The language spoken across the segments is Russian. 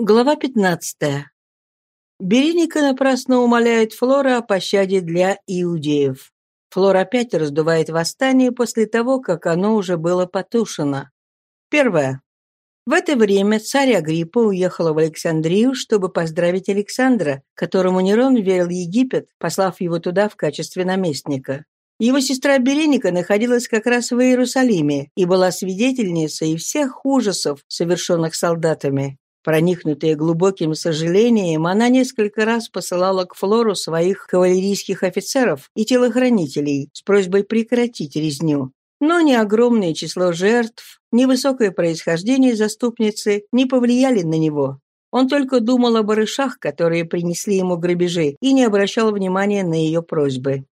Глава 15. Береника напрасно умоляет Флора о пощаде для иудеев. Флор опять раздувает восстание после того, как оно уже было потушено. Первое. В это время царь Агриппа уехала в Александрию, чтобы поздравить Александра, которому Нерон верил Египет, послав его туда в качестве наместника. Его сестра Береника находилась как раз в Иерусалиме и была свидетельницей всех ужасов, совершенных солдатами. Проникнутая глубоким сожалением, она несколько раз посылала к Флору своих кавалерийских офицеров и телохранителей с просьбой прекратить резню. Но ни огромное число жертв, ни высокое происхождение заступницы не повлияли на него. Он только думал о барышах, которые принесли ему грабежи, и не обращал внимания на ее просьбы.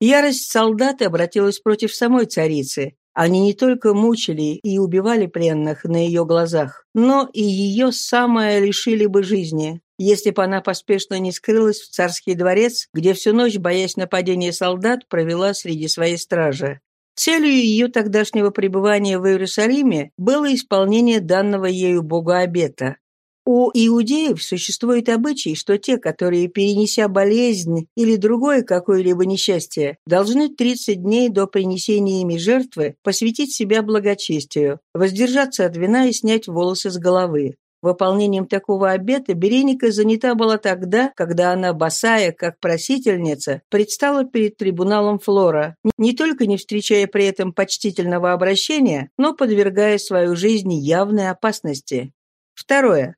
Ярость солдат обратилась против самой царицы. Они не только мучили и убивали пленных на ее глазах, но и ее самое лишили бы жизни, если бы она поспешно не скрылась в царский дворец, где всю ночь, боясь нападения солдат, провела среди своей стражи. Целью ее тогдашнего пребывания в Иерусалиме было исполнение данного ею Богу обета. У иудеев существует обычай, что те, которые, перенеся болезнь или другое какое-либо несчастье, должны 30 дней до принесения ими жертвы посвятить себя благочестию, воздержаться от вина и снять волосы с головы. Выполнением такого обета Береника занята была тогда, когда она, босая, как просительница, предстала перед трибуналом Флора, не только не встречая при этом почтительного обращения, но подвергая свою жизнь явной опасности. Второе.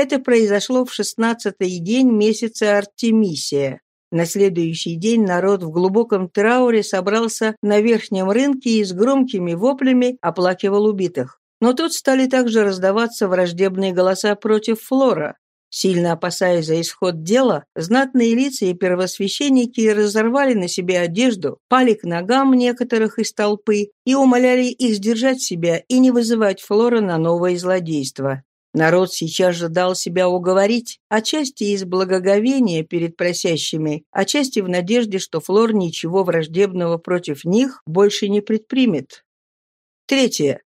Это произошло в шестнадцатый день месяца Артемисия. На следующий день народ в глубоком трауре собрался на верхнем рынке и с громкими воплями оплакивал убитых. Но тут стали также раздаваться враждебные голоса против Флора. Сильно опасаясь за исход дела, знатные лица и первосвященники разорвали на себе одежду, пали к ногам некоторых из толпы и умоляли их сдержать себя и не вызывать Флора на новое злодейство. Народ сейчас же дал себя уговорить, отчасти из благоговения перед просящими, отчасти в надежде, что Флор ничего враждебного против них больше не предпримет. Третье.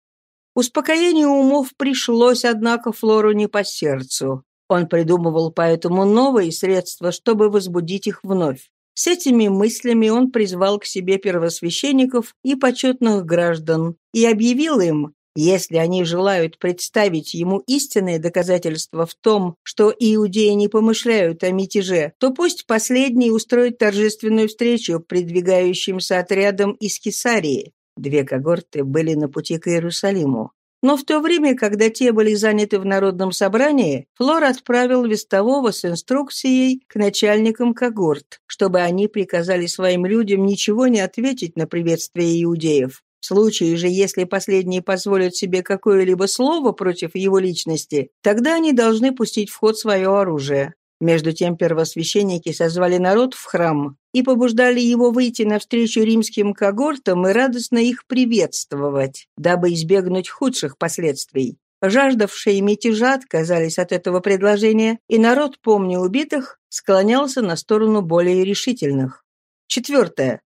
Успокоение умов пришлось, однако, Флору не по сердцу. Он придумывал поэтому новые средства, чтобы возбудить их вновь. С этими мыслями он призвал к себе первосвященников и почетных граждан и объявил им, если они желают представить ему истинные доказательства в том, что иудеи не помышляют о мятеже, то пусть последний устроит торжественную встречу придвигающимся отрядом из Кесарии. Две когорты были на пути к Иерусалиму. Но в то время, когда те были заняты в народном собрании, Флор отправил вестового с инструкцией к начальникам когорт, чтобы они приказали своим людям ничего не ответить на приветствие иудеев. В случае же, если последние позволят себе какое-либо слово против его личности, тогда они должны пустить в ход свое оружие. Между тем первосвященники созвали народ в храм и побуждали его выйти навстречу римским когортам и радостно их приветствовать, дабы избегнуть худших последствий. Жаждавшие мятежа отказались от этого предложения, и народ, помня убитых, склонялся на сторону более решительных. Четвертое.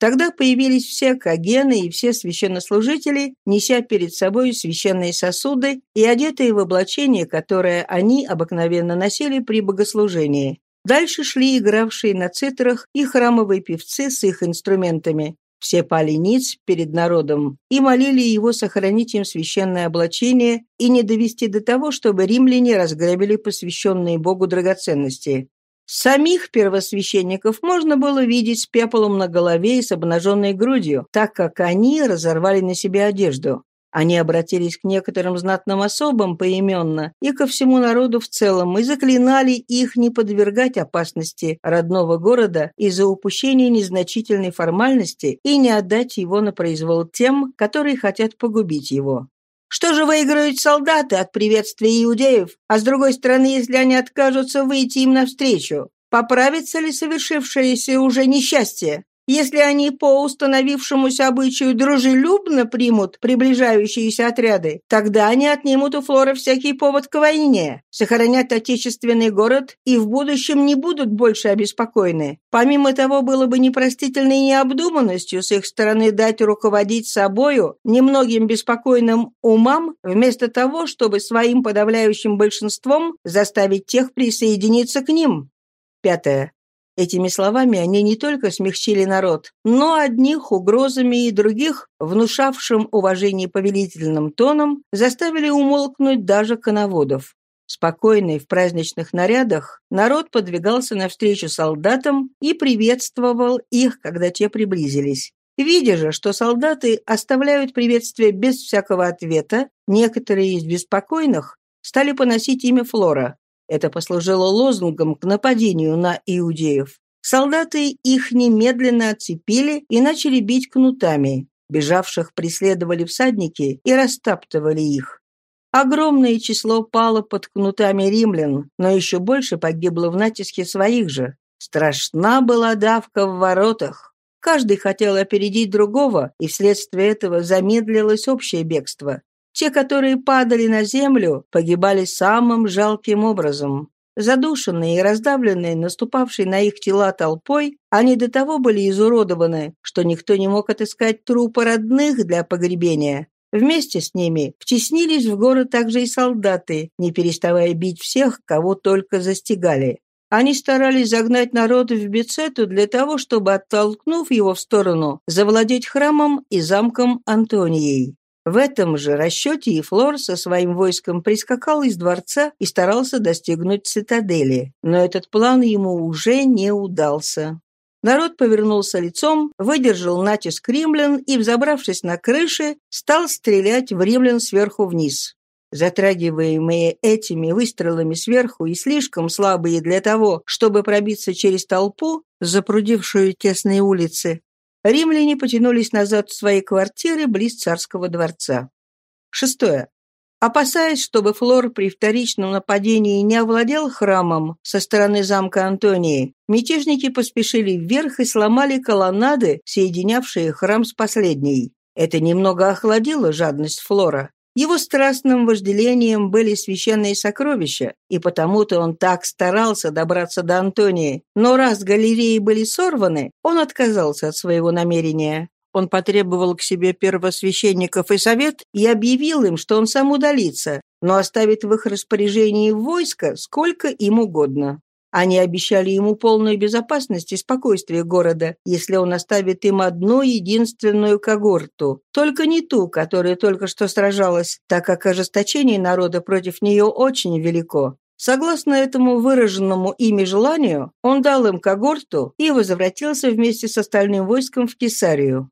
Тогда появились все кагены и все священнослужители, неся перед собой священные сосуды и одетые в облачение, которое они обыкновенно носили при богослужении. Дальше шли игравшие на цитрах и храмовые певцы с их инструментами. Все пали ниц перед народом и молили его сохранить им священное облачение и не довести до того, чтобы римляне разграбили посвященные Богу драгоценности. Самих первосвященников можно было видеть с пеплом на голове и с обнаженной грудью, так как они разорвали на себе одежду. Они обратились к некоторым знатным особам поименно и ко всему народу в целом и заклинали их не подвергать опасности родного города из-за упущения незначительной формальности и не отдать его на произвол тем, которые хотят погубить его. Что же выиграют солдаты от приветствия иудеев, а с другой стороны, если они откажутся выйти им навстречу? Поправится ли совершившееся уже несчастье? Если они по установившемуся обычаю дружелюбно примут приближающиеся отряды, тогда они отнимут у Флора всякий повод к войне, сохранят отечественный город и в будущем не будут больше обеспокоены. Помимо того, было бы непростительной необдуманностью с их стороны дать руководить собою немногим беспокойным умам, вместо того, чтобы своим подавляющим большинством заставить тех присоединиться к ним. Пятое. Этими словами они не только смягчили народ, но одних угрозами и других, внушавшим уважение повелительным тоном, заставили умолкнуть даже коноводов. Спокойный в праздничных нарядах, народ подвигался навстречу солдатам и приветствовал их, когда те приблизились. Видя же, что солдаты оставляют приветствие без всякого ответа, некоторые из беспокойных стали поносить имя Флора. Это послужило лозунгом к нападению на иудеев. Солдаты их немедленно отцепили и начали бить кнутами. Бежавших преследовали всадники и растаптывали их. Огромное число пало под кнутами римлян, но еще больше погибло в натиске своих же. Страшна была давка в воротах. Каждый хотел опередить другого, и вследствие этого замедлилось общее бегство. Те, которые падали на землю, погибали самым жалким образом. Задушенные и раздавленные, наступавшей на их тела толпой, они до того были изуродованы, что никто не мог отыскать трупы родных для погребения. Вместе с ними втеснились в город также и солдаты, не переставая бить всех, кого только застигали. Они старались загнать народ в Бецету для того, чтобы, оттолкнув его в сторону, завладеть храмом и замком Антонией. В этом же расчете и Флор со своим войском прискакал из дворца и старался достигнуть цитадели. Но этот план ему уже не удался. Народ повернулся лицом, выдержал натиск римлян и, взобравшись на крыши, стал стрелять в римлян сверху вниз. Затрагиваемые этими выстрелами сверху и слишком слабые для того, чтобы пробиться через толпу, запрудившую тесные улицы, римляне потянулись назад в свои квартиры близ царского дворца. Шестое. Опасаясь, чтобы Флор при вторичном нападении не овладел храмом со стороны замка Антонии, мятежники поспешили вверх и сломали колоннады, соединявшие храм с последней. Это немного охладило жадность Флора. Его страстным вожделением были священные сокровища, и потому-то он так старался добраться до Антонии. Но раз галереи были сорваны, он отказался от своего намерения. Он потребовал к себе первосвященников и совет и объявил им, что он сам удалится, но оставит в их распоряжении войско сколько им угодно. Они обещали ему полную безопасность и спокойствие города, если он оставит им одну единственную когорту, только не ту, которая только что сражалась, так как ожесточение народа против нее очень велико. Согласно этому выраженному ими желанию, он дал им когорту и возвратился вместе с остальным войском в Кесарию.